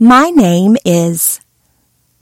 My name is